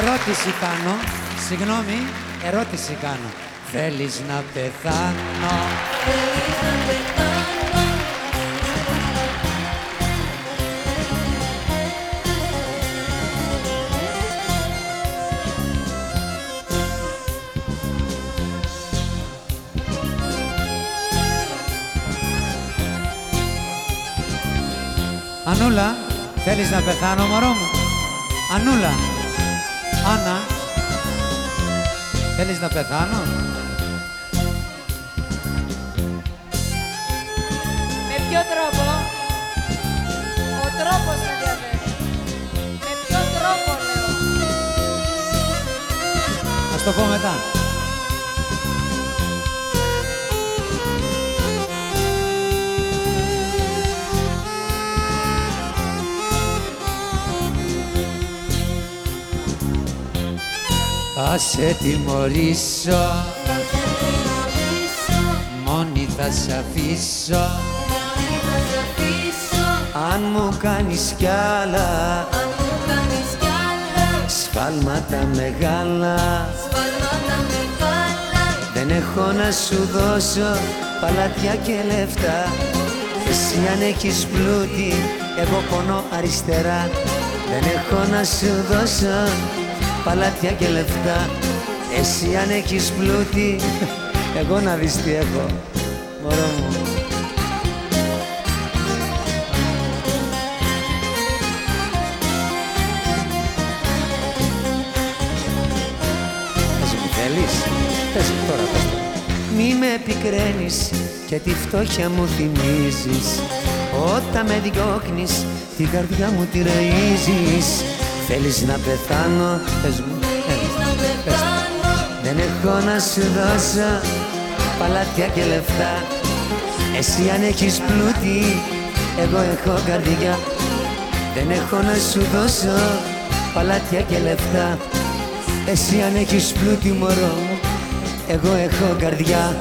Ερώτηση κάνω. Συγγνώμη, ερώτηση κάνω. Θέλεις να πεθάνω; Θέλεις να πεθάνω Ανούλα, θέλεις να πεθάνω μωρό μου; Ανούλα, Άννα, θέλεις να πεθάνω; Με ποιο τρόπο; Ο τρόπος με ενδιαφέρει Με ποιο τρόπο λέω Ας το πω μετά. Θα σε τιμωρήσω, μόνη θα σε αφήσω. Θα σε αφήσω Αν μου κάνεις κι άλλα. Αν μου κάνεις κι άλλα σφάλματα μεγάλα. Σφαλμάτα μεγάλα Δεν έχω να σου δώσω παλάτια και λεφτά. Εσύ αν έχεις πλούτη, εγώ πονώ αριστερά. Δεν έχω να σου δώσω παλάτια και λεφτά. Εσύ αν έχεις πλούτη, εγώ να δεις τι έχω. Μωρό μου. Πες μου θέλεις, πες μου τώρα πες μου. Μη με επικραίνεις και τη φτώχεια μου θυμίζεις. Όταν με διώχνεις την καρδιά μου τη ραΐζεις Θέλεις να πεθάνω, πες μου, Θέλεις να πες μου. πεθάνω Δεν έχω να σου δώσω παλάτια και λεφτά. Εσύ αν έχεις πλούτη, εγώ έχω καρδιά. Δεν έχω να σου δώσω παλάτια και λεφτά. Εσύ αν έχεις πλούτη μωρό μου, εγώ έχω καρδιά